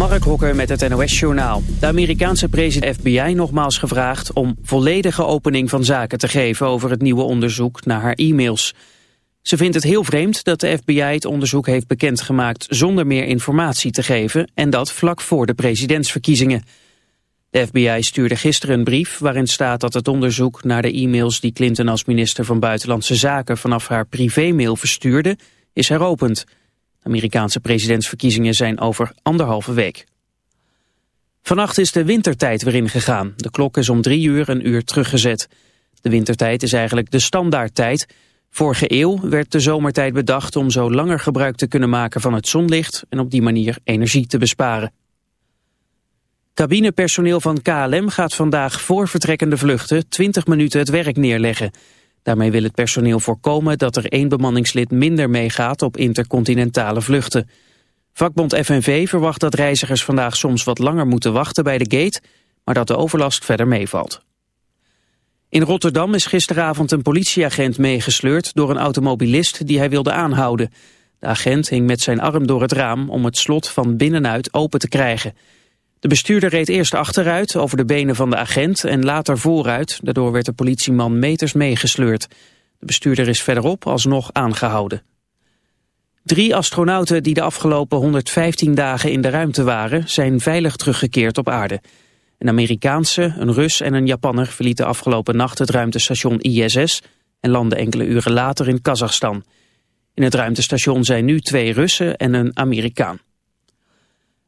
Mark Hokker met het NOS-journaal. De Amerikaanse president FBI nogmaals gevraagd om volledige opening van zaken te geven over het nieuwe onderzoek naar haar e-mails. Ze vindt het heel vreemd dat de FBI het onderzoek heeft bekendgemaakt zonder meer informatie te geven en dat vlak voor de presidentsverkiezingen. De FBI stuurde gisteren een brief waarin staat dat het onderzoek naar de e-mails die Clinton als minister van Buitenlandse Zaken vanaf haar privémail verstuurde is heropend. Amerikaanse presidentsverkiezingen zijn over anderhalve week. Vannacht is de wintertijd weer ingegaan. De klok is om drie uur een uur teruggezet. De wintertijd is eigenlijk de standaardtijd. Vorige eeuw werd de zomertijd bedacht om zo langer gebruik te kunnen maken van het zonlicht en op die manier energie te besparen. Cabinepersoneel van KLM gaat vandaag voor vertrekkende vluchten 20 minuten het werk neerleggen. Daarmee wil het personeel voorkomen dat er één bemanningslid minder meegaat op intercontinentale vluchten. Vakbond FNV verwacht dat reizigers vandaag soms wat langer moeten wachten bij de gate, maar dat de overlast verder meevalt. In Rotterdam is gisteravond een politieagent meegesleurd door een automobilist die hij wilde aanhouden. De agent hing met zijn arm door het raam om het slot van binnenuit open te krijgen. De bestuurder reed eerst achteruit over de benen van de agent en later vooruit. Daardoor werd de politieman meters meegesleurd. De bestuurder is verderop alsnog aangehouden. Drie astronauten die de afgelopen 115 dagen in de ruimte waren... zijn veilig teruggekeerd op aarde. Een Amerikaanse, een Rus en een Japanner verlieten afgelopen nacht het ruimtestation ISS... en landden enkele uren later in Kazachstan. In het ruimtestation zijn nu twee Russen en een Amerikaan.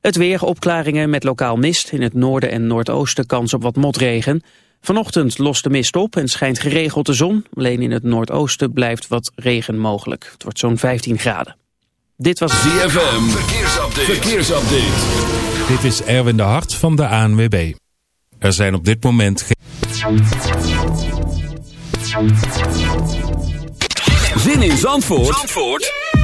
Het weer, opklaringen met lokaal mist. In het noorden en noordoosten kans op wat motregen. Vanochtend lost de mist op en schijnt geregeld de zon. Alleen in het noordoosten blijft wat regen mogelijk. Het wordt zo'n 15 graden. Dit was ZFM. Verkeersupdate. Verkeersupdate. Dit is Erwin de Hart van de ANWB. Er zijn op dit moment geen... Zin in Zandvoort, Zandvoort?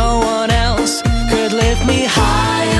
no one else could lift me higher.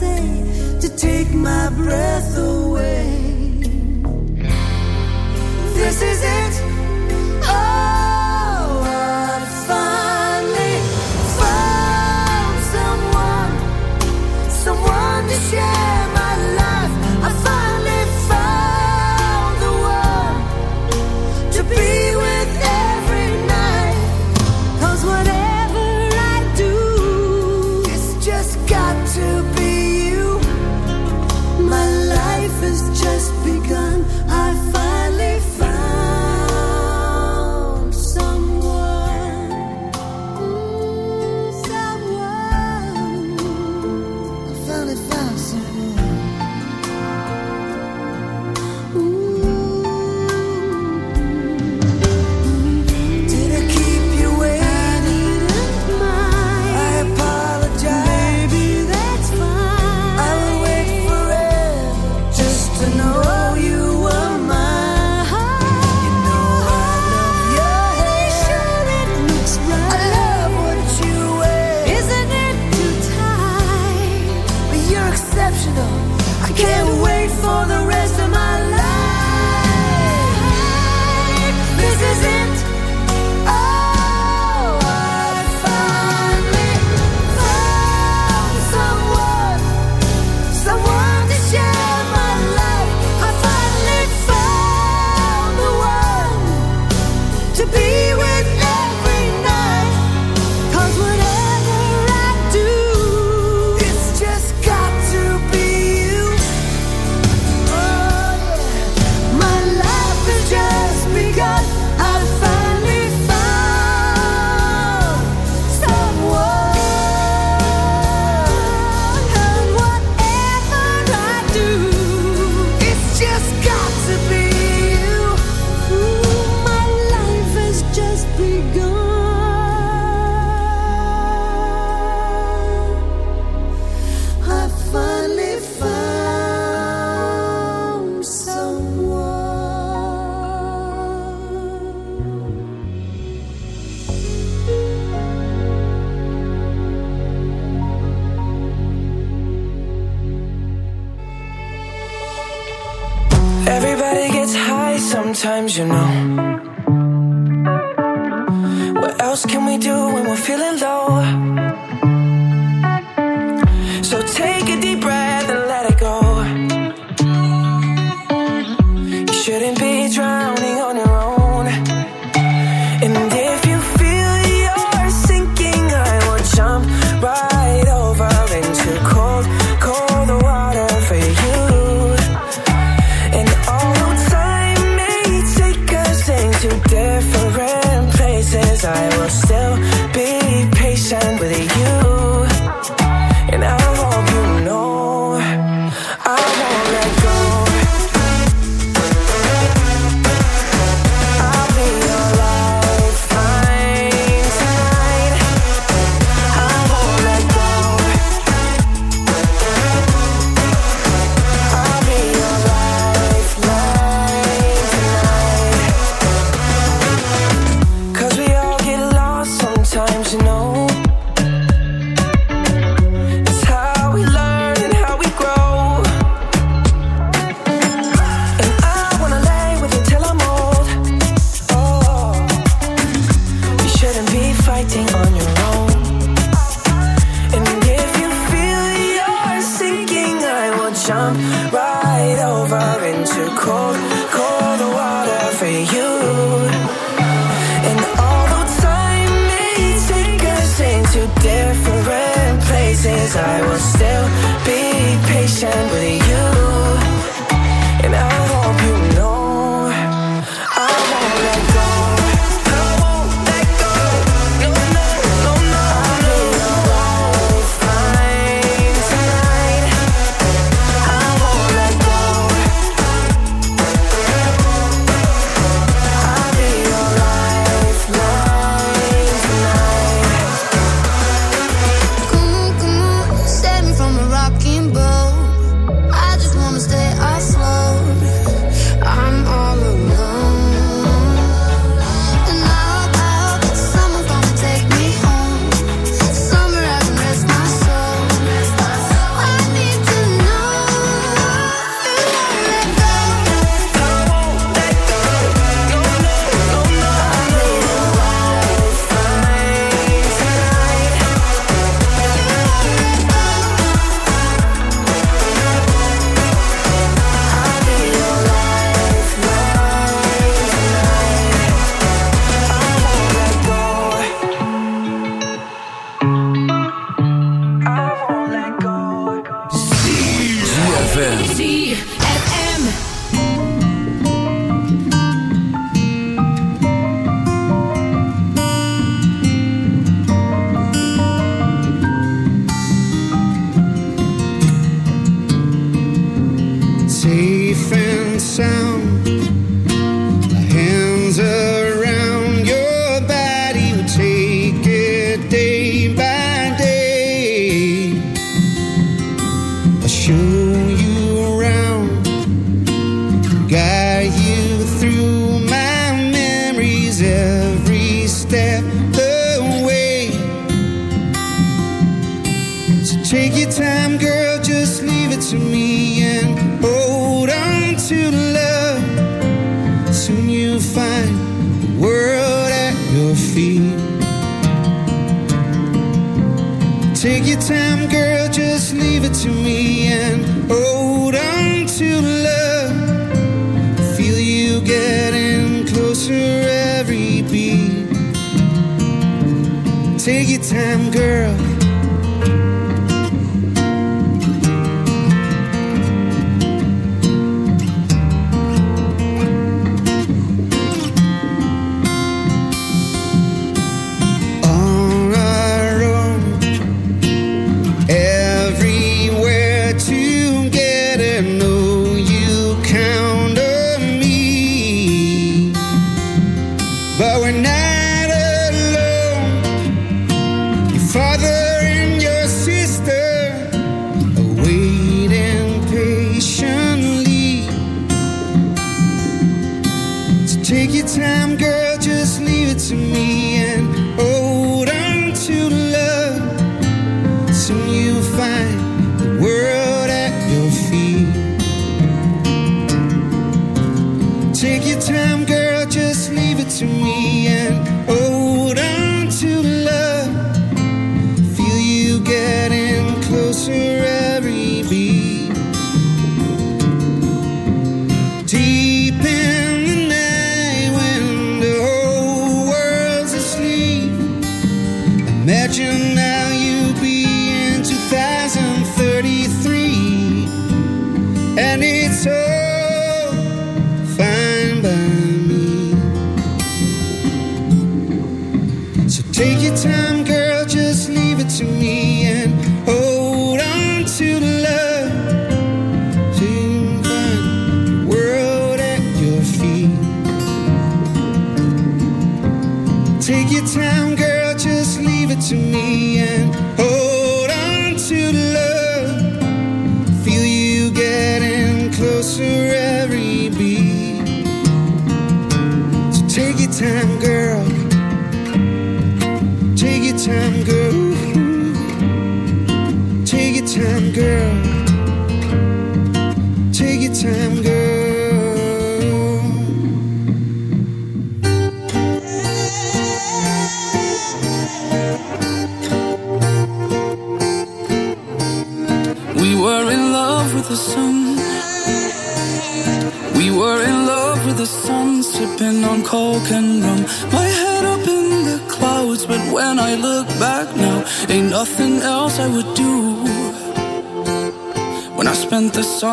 to take my breath away. This is it.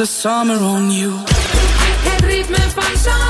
the summer on you. Het ritme van zon.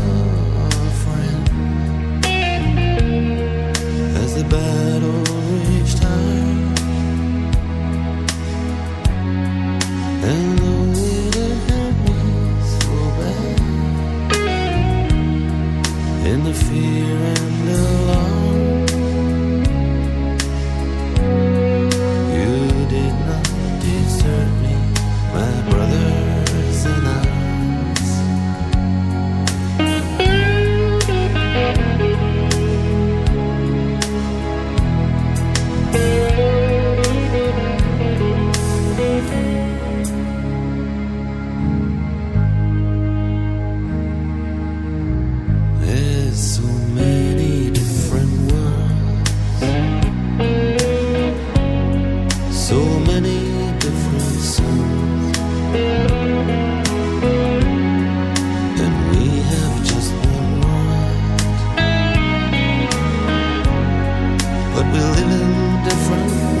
living different.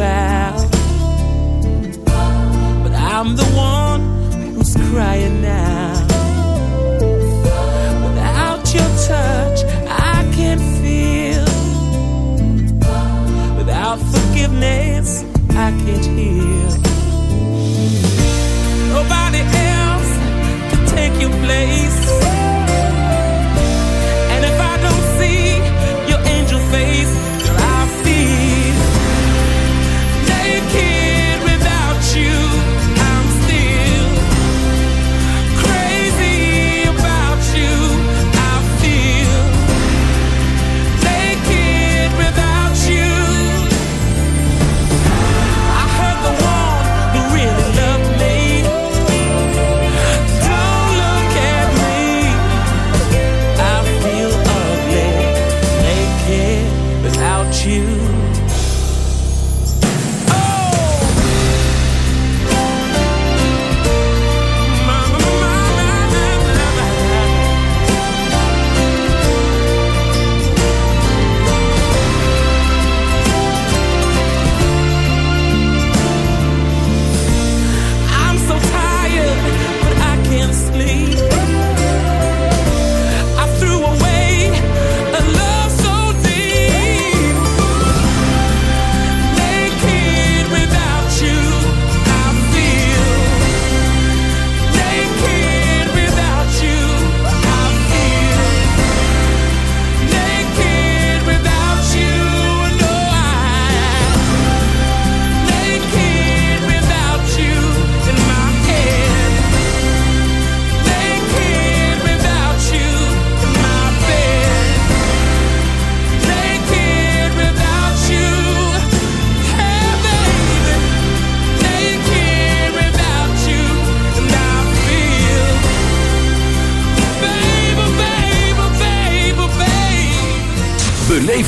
Broke. But I'm the one who's crying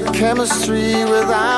chemistry without